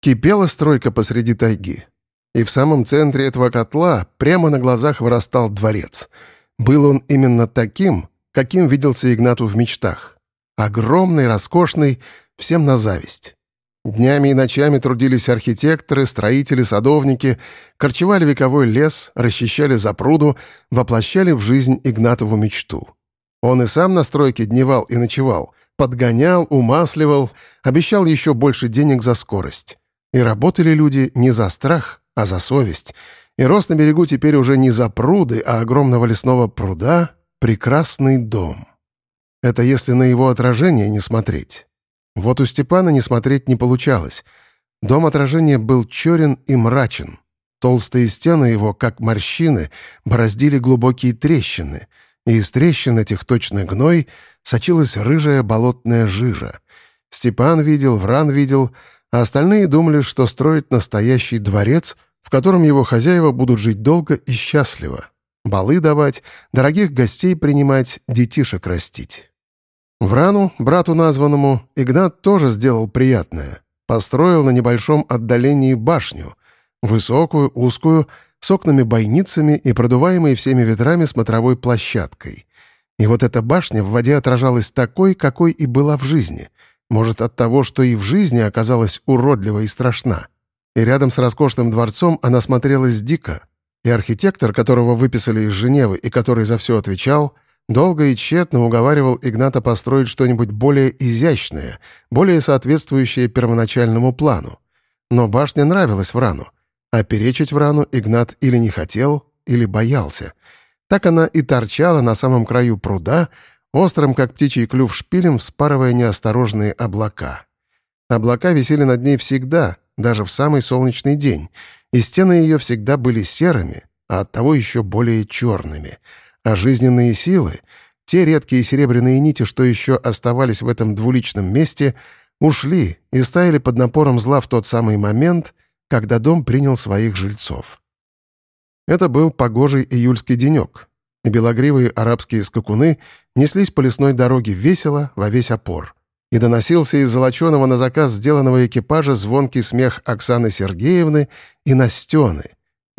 Кипела стройка посреди тайги. И в самом центре этого котла прямо на глазах вырастал дворец. Был он именно таким, каким виделся Игнату в мечтах. Огромный, роскошный, всем на зависть. Днями и ночами трудились архитекторы, строители, садовники, корчевали вековой лес, расчищали запруду, воплощали в жизнь Игнатову мечту. Он и сам на стройке дневал и ночевал, подгонял, умасливал, обещал еще больше денег за скорость. И работали люди не за страх, а за совесть. И рос на берегу теперь уже не за пруды, а огромного лесного пруда — прекрасный дом. Это если на его отражение не смотреть. Вот у Степана не смотреть не получалось. Дом отражения был черен и мрачен. Толстые стены его, как морщины, бороздили глубокие трещины, и из трещин этих точно гной сочилась рыжая болотная жижа. Степан видел, Вран видел, а остальные думали, что строить настоящий дворец, в котором его хозяева будут жить долго и счастливо. Балы давать, дорогих гостей принимать, детишек растить. Врану, брату названному, Игнат тоже сделал приятное. Построил на небольшом отдалении башню. Высокую, узкую, с окнами-бойницами и продуваемой всеми ветрами смотровой площадкой. И вот эта башня в воде отражалась такой, какой и была в жизни. Может, от того, что и в жизни оказалась уродлива и страшна. И рядом с роскошным дворцом она смотрелась дико. И архитектор, которого выписали из Женевы и который за все отвечал — Долго и тщетно уговаривал Игната построить что-нибудь более изящное, более соответствующее первоначальному плану. Но башня нравилась Врану, а перечить Врану Игнат или не хотел, или боялся. Так она и торчала на самом краю пруда, острым, как птичий клюв шпилем, вспарывая неосторожные облака. Облака висели над ней всегда, даже в самый солнечный день, и стены ее всегда были серыми, а оттого еще более черными — а жизненные силы, те редкие серебряные нити, что еще оставались в этом двуличном месте, ушли и стояли под напором зла в тот самый момент, когда дом принял своих жильцов. Это был погожий июльский денек, и белогривые арабские скакуны неслись по лесной дороге весело во весь опор. И доносился из золоченого на заказ сделанного экипажа звонкий смех Оксаны Сергеевны и Настены,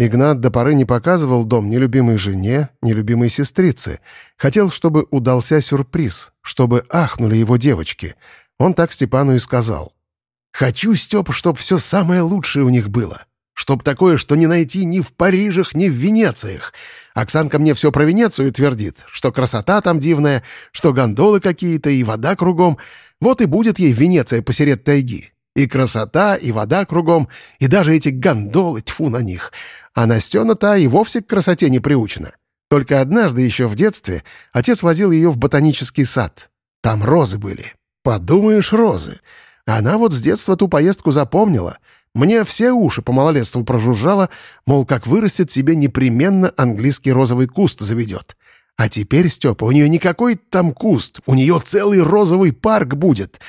Игнат до поры не показывал дом нелюбимой жене, нелюбимой сестрице. Хотел, чтобы удался сюрприз, чтобы ахнули его девочки. Он так Степану и сказал. «Хочу, Степа, чтоб все самое лучшее у них было. Чтоб такое, что не найти ни в Парижах, ни в Венециях. Оксанка мне все про Венецию твердит, что красота там дивная, что гондолы какие-то и вода кругом. Вот и будет ей Венеция посеред тайги. И красота, и вода кругом, и даже эти гондолы, тьфу на них. А Настена та и вовсе к красоте не приучена. Только однажды еще в детстве отец возил ее в ботанический сад. Там розы были. Подумаешь, розы. Она вот с детства ту поездку запомнила. Мне все уши по малолетству прожужжало, мол, как вырастет себе непременно английский розовый куст заведет. А теперь, Степа, у нее никакой там куст, у нее целый розовый парк будет.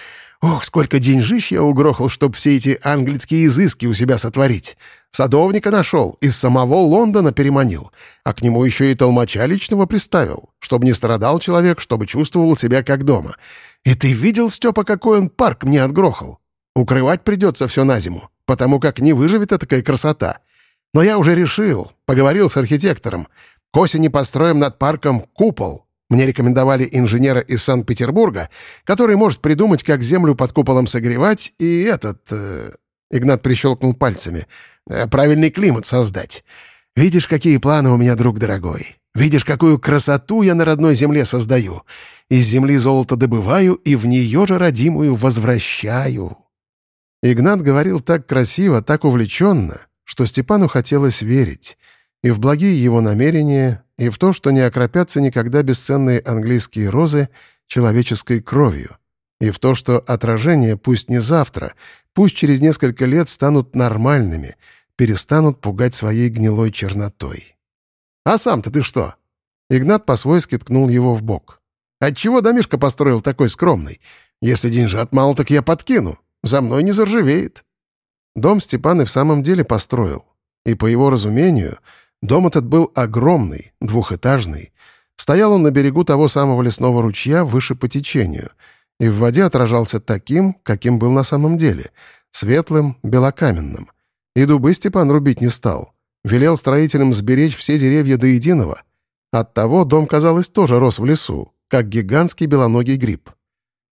Ох, сколько деньжищ я угрохал, чтоб все эти английские изыски у себя сотворить. Садовника нашел, из самого Лондона переманил, а к нему еще и толмача личного приставил, чтобы не страдал человек, чтобы чувствовал себя как дома. И ты видел, Степа, какой он парк мне отгрохал? Укрывать придется все на зиму, потому как не выживет такая красота. Но я уже решил, поговорил с архитектором. К осени построим над парком купол, мне рекомендовали инженера из Санкт-Петербурга, который может придумать, как землю под куполом согревать и этот...» э, Игнат прищелкнул пальцами. Э, «Правильный климат создать. Видишь, какие планы у меня, друг дорогой. Видишь, какую красоту я на родной земле создаю. Из земли золото добываю и в нее же родимую возвращаю». Игнат говорил так красиво, так увлеченно, что Степану хотелось верить и в благие его намерения, и в то, что не окропятся никогда бесценные английские розы человеческой кровью, и в то, что отражения пусть не завтра, пусть через несколько лет станут нормальными, перестанут пугать своей гнилой чернотой. «А сам-то ты что?» Игнат по-свойски ткнул его в бок. «Отчего домишко построил такой скромный? Если деньжат мало, так я подкину. За мной не заржавеет». Дом Степан и в самом деле построил. И, по его разумению, Дом этот был огромный, двухэтажный. Стоял он на берегу того самого лесного ручья выше по течению. и в воде отражался таким, каким был на самом деле — светлым, белокаменным. И дубы Степан рубить не стал. Велел строителям сберечь все деревья до единого. Оттого дом, казалось, тоже рос в лесу, как гигантский белоногий гриб.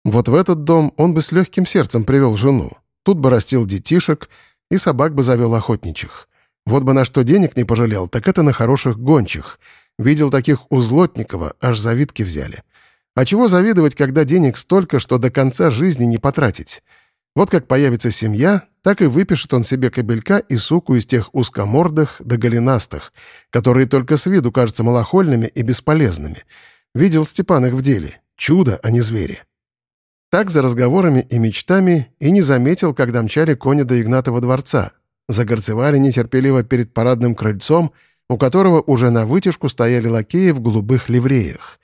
Вот в этот дом он бы с легким сердцем привел жену. Тут бы растил детишек и собак бы завел охотничьих. Вот бы на что денег не пожалел, так это на хороших гончих. Видел таких у Злотникова, аж завидки взяли. А чего завидовать, когда денег столько, что до конца жизни не потратить? Вот как появится семья, так и выпишет он себе кобелька и суку из тех узкомордых да голенастых, которые только с виду кажутся малохольными и бесполезными. Видел Степан их в деле. Чудо, а не звери. Так за разговорами и мечтами и не заметил, когда мчали кони до Игнатова дворца, загорцевали нетерпеливо перед парадным крыльцом, у которого уже на вытяжку стояли лакеи в голубых ливреях.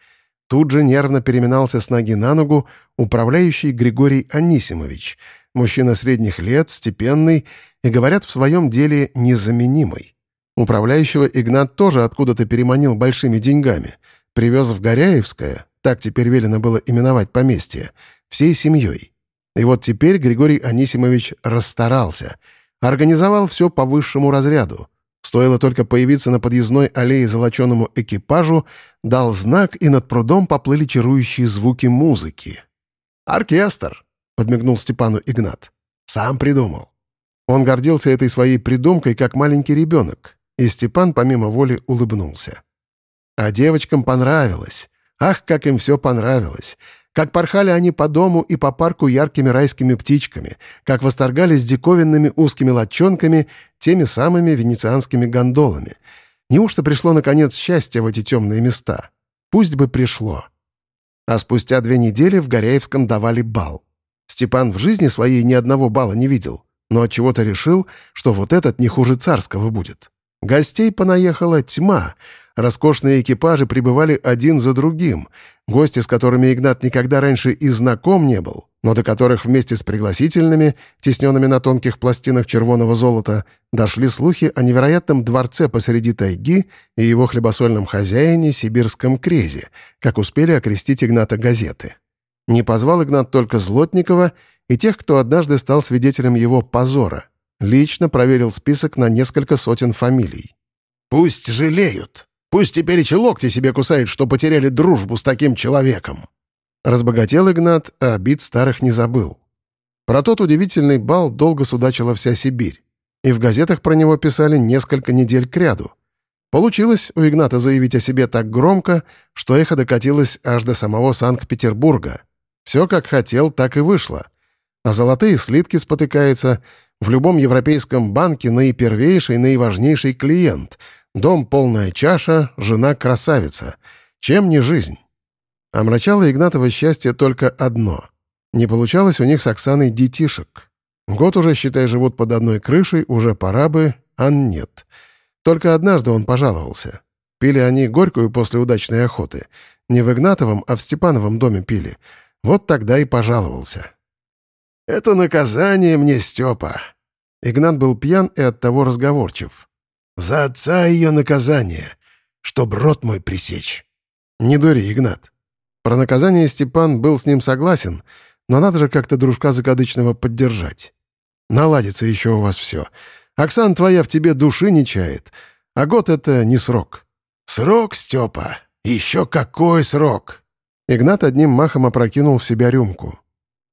Тут же нервно переминался с ноги на ногу управляющий Григорий Анисимович, мужчина средних лет, степенный и, говорят, в своем деле незаменимый. Управляющего Игнат тоже откуда-то переманил большими деньгами, привез в Горяевское, так теперь велено было именовать поместье, всей семьей. И вот теперь Григорий Анисимович расстарался — Организовал все по высшему разряду. Стоило только появиться на подъездной аллее золоченому экипажу, дал знак, и над прудом поплыли чарующие звуки музыки. «Оркестр!» — подмигнул Степану Игнат. «Сам придумал». Он гордился этой своей придумкой, как маленький ребенок, и Степан помимо воли улыбнулся. А девочкам понравилось. Ах, как им все понравилось. Как порхали они по дому и по парку яркими райскими птичками, как восторгались диковинными узкими лодчонками, теми самыми венецианскими гондолами. Неужто пришло, наконец, счастье в эти темные места? Пусть бы пришло. А спустя две недели в Горяевском давали бал. Степан в жизни своей ни одного бала не видел, но от чего то решил, что вот этот не хуже царского будет. Гостей понаехала тьма — Роскошные экипажи прибывали один за другим. Гости, с которыми Игнат никогда раньше и знаком не был, но до которых вместе с пригласительными, тесненными на тонких пластинах червоного золота, дошли слухи о невероятном дворце посреди тайги и его хлебосольном хозяине сибирском крезе, как успели окрестить Игната газеты. Не позвал Игнат только Злотникова и тех, кто однажды стал свидетелем его позора. Лично проверил список на несколько сотен фамилий. «Пусть жалеют», Пусть теперь и локти себе кусают, что потеряли дружбу с таким человеком». Разбогател Игнат, а обид старых не забыл. Про тот удивительный бал долго судачила вся Сибирь. И в газетах про него писали несколько недель кряду. Получилось у Игната заявить о себе так громко, что эхо докатилось аж до самого Санкт-Петербурга. Все как хотел, так и вышло. А золотые слитки спотыкается в любом европейском банке наипервейший, наиважнейший клиент — Дом полная чаша, жена красавица. Чем не жизнь? Омрачало Игнатова счастье только одно. Не получалось у них с Оксаной детишек. Год уже, считай, живут под одной крышей, уже пора бы, а нет. Только однажды он пожаловался. Пили они горькую после удачной охоты. Не в Игнатовом, а в Степановом доме пили. Вот тогда и пожаловался. «Это наказание мне, Степа». Игнат был пьян и оттого разговорчив. За отца ее наказание, чтоб рот мой пресечь. Не дури, Игнат. Про наказание Степан был с ним согласен, но надо же как-то дружка закадычного поддержать. Наладится еще у вас все. Оксан твоя в тебе души не чает, а год — это не срок. Срок, Степа, еще какой срок! Игнат одним махом опрокинул в себя рюмку.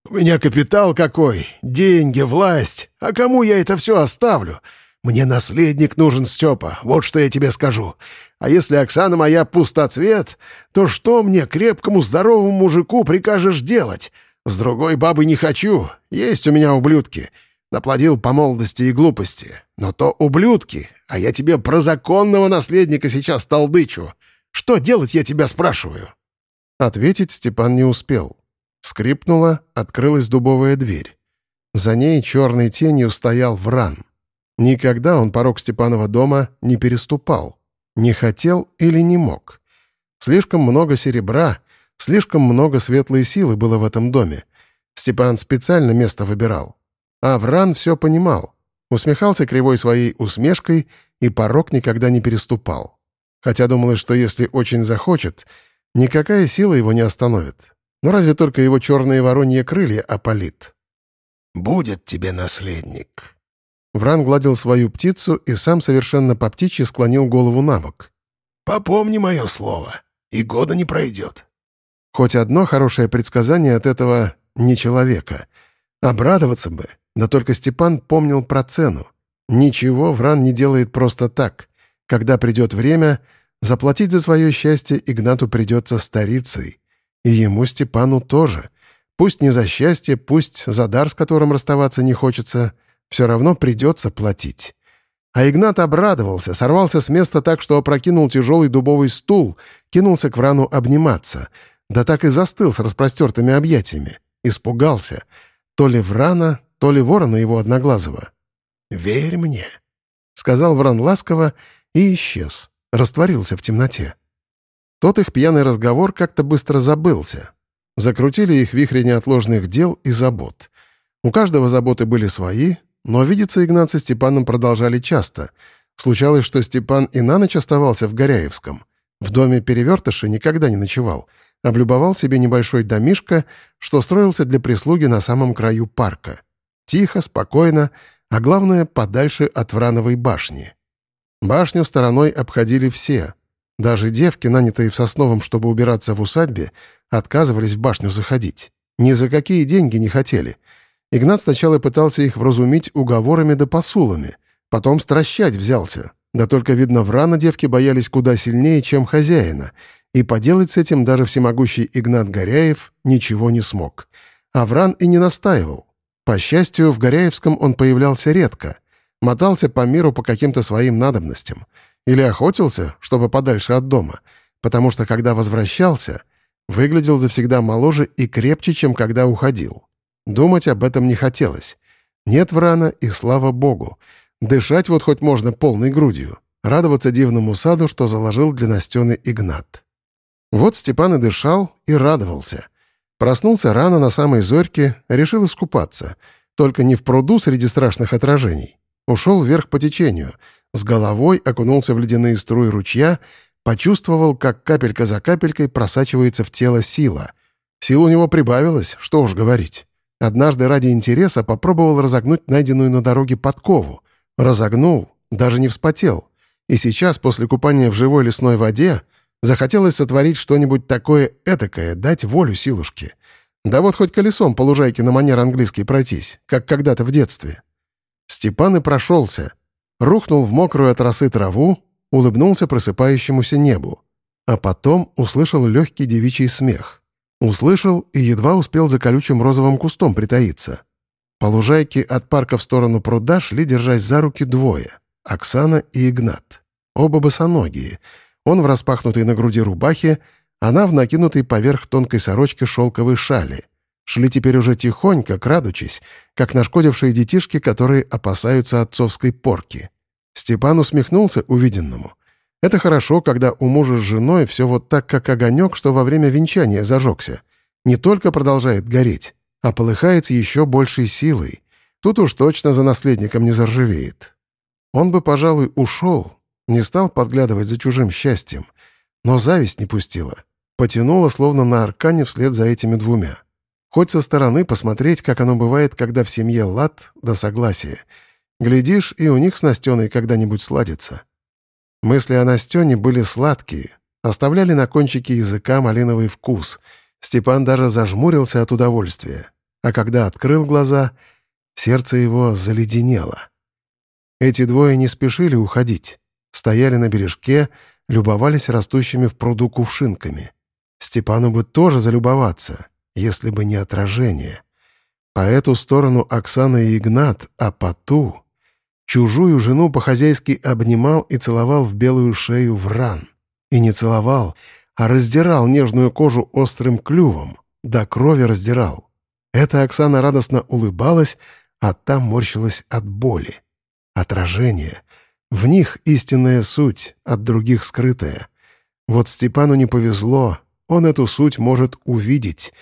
«У меня капитал какой, деньги, власть. А кому я это все оставлю? Мне наследник нужен, Степа, вот что я тебе скажу. А если Оксана моя пустоцвет, то что мне, крепкому, здоровому мужику, прикажешь делать? С другой бабы не хочу, есть у меня ублюдки. Наплодил по молодости и глупости. Но то ублюдки, а я тебе про законного наследника сейчас толдычу. Что делать, я тебя спрашиваю?» Ответить Степан не успел. Скрипнула, открылась дубовая дверь. За ней черной тенью стоял Вран. Никогда он порог Степанова дома не переступал. Не хотел или не мог. Слишком много серебра, слишком много светлой силы было в этом доме. Степан специально место выбирал. А Вран все понимал. Усмехался кривой своей усмешкой и порог никогда не переступал. Хотя думалось, что если очень захочет, никакая сила его не остановит. Но разве только его черные вороньи крылья опалит? «Будет тебе наследник». Вран гладил свою птицу и сам совершенно по птичьи склонил голову на бок. «Попомни мое слово, и года не пройдет». Хоть одно хорошее предсказание от этого не человека. Обрадоваться бы, да только Степан помнил про цену. Ничего Вран не делает просто так. Когда придет время, заплатить за свое счастье Игнату придется старицей. И ему, Степану, тоже. Пусть не за счастье, пусть за дар, с которым расставаться не хочется, все равно придется платить. А Игнат обрадовался, сорвался с места так, что опрокинул тяжелый дубовый стул, кинулся к Врану обниматься. Да так и застыл с распростертыми объятиями. Испугался. То ли Врана, то ли ворона его одноглазого. «Верь мне», — сказал Вран ласково и исчез, растворился в темноте. Тот их пьяный разговор как-то быстро забылся. Закрутили их вихри неотложных дел и забот. У каждого заботы были свои, но видеться Игнат со Степаном продолжали часто. Случалось, что Степан и на ночь оставался в Горяевском. В доме перевертыша никогда не ночевал. Облюбовал себе небольшой домишко, что строился для прислуги на самом краю парка. Тихо, спокойно, а главное, подальше от Врановой башни. Башню стороной обходили все. Даже девки, нанятые в Сосновом, чтобы убираться в усадьбе, отказывались в башню заходить. Ни за какие деньги не хотели. Игнат сначала пытался их вразумить уговорами да посулами, потом стращать взялся. Да только, видно, Врана девки боялись куда сильнее, чем хозяина, и поделать с этим даже всемогущий Игнат Горяев ничего не смог. А Вран и не настаивал. По счастью, в Горяевском он появлялся редко. Мотался по миру по каким-то своим надобностям. Или охотился, чтобы подальше от дома. Потому что, когда возвращался, выглядел завсегда моложе и крепче, чем когда уходил. Думать об этом не хотелось. Нет Врана, и слава богу. Дышать вот хоть можно полной грудью. Радоваться дивному саду, что заложил для Настены Игнат. Вот Степан и дышал, и радовался — Проснулся рано на самой зорьке, решил искупаться. Только не в пруду среди страшных отражений. Ушел вверх по течению. С головой окунулся в ледяные струи ручья, почувствовал, как капелька за капелькой просачивается в тело сила. Сил у него прибавилось, что уж говорить. Однажды ради интереса попробовал разогнуть найденную на дороге подкову. Разогнул, даже не вспотел. И сейчас, после купания в живой лесной воде, Захотелось сотворить что-нибудь такое этакое, дать волю силушке. Да вот хоть колесом по лужайке на манер английский пройтись, как когда-то в детстве. Степан и прошелся. Рухнул в мокрую от росы траву, улыбнулся просыпающемуся небу. А потом услышал легкий девичий смех. Услышал и едва успел за колючим розовым кустом притаиться. По лужайке от парка в сторону пруда шли, держась за руки, двое — Оксана и Игнат. Оба босоногие — он в распахнутой на груди рубахе, она в накинутой поверх тонкой сорочки шелковой шали. Шли теперь уже тихонько, крадучись, как нашкодившие детишки, которые опасаются отцовской порки. Степан усмехнулся увиденному. Это хорошо, когда у мужа с женой все вот так, как огонек, что во время венчания зажегся. Не только продолжает гореть, а полыхает еще большей силой. Тут уж точно за наследником не заржавеет. Он бы, пожалуй, ушел, не стал подглядывать за чужим счастьем, но зависть не пустила. Потянула, словно на аркане вслед за этими двумя. Хоть со стороны посмотреть, как оно бывает, когда в семье лад да согласие. Глядишь, и у них с Настеной когда-нибудь сладится. Мысли о Настене были сладкие, оставляли на кончике языка малиновый вкус. Степан даже зажмурился от удовольствия. А когда открыл глаза, сердце его заледенело. Эти двое не спешили уходить. Стояли на бережке, любовались растущими в пруду кувшинками. Степану бы тоже залюбоваться, если бы не отражение. По эту сторону Оксана и Игнат, а по ту... Чужую жену по-хозяйски обнимал и целовал в белую шею вран. И не целовал, а раздирал нежную кожу острым клювом, до крови раздирал. Эта Оксана радостно улыбалась, а та морщилась от боли. Отражение — в них истинная суть, от других скрытая. Вот Степану не повезло, он эту суть может увидеть.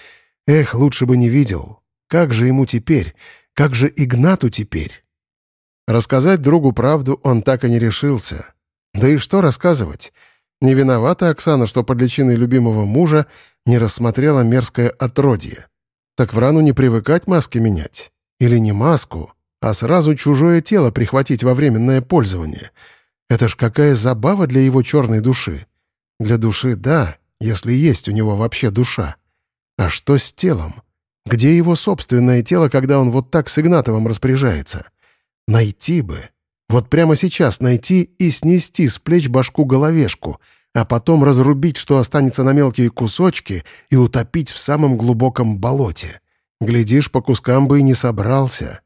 Эх, лучше бы не видел. Как же ему теперь? Как же Игнату теперь? Рассказать другу правду он так и не решился. Да и что рассказывать? Не виновата Оксана, что под личиной любимого мужа не рассмотрела мерзкое отродье. Так в рану не привыкать маски менять. Или не маску, а сразу чужое тело прихватить во временное пользование. Это ж какая забава для его черной души. Для души — да, если есть у него вообще душа. А что с телом? Где его собственное тело, когда он вот так с Игнатовым распоряжается? Найти бы. Вот прямо сейчас найти и снести с плеч башку-головешку, а потом разрубить, что останется на мелкие кусочки, и утопить в самом глубоком болоте. Глядишь, по кускам бы и не собрался.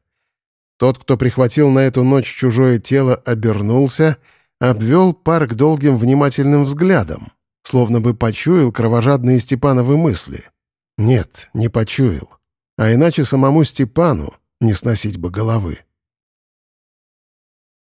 Тот, кто прихватил на эту ночь чужое тело, обернулся, обвел парк долгим внимательным взглядом, словно бы почуял кровожадные Степановы мысли. Нет, не почуял. А иначе самому Степану не сносить бы головы.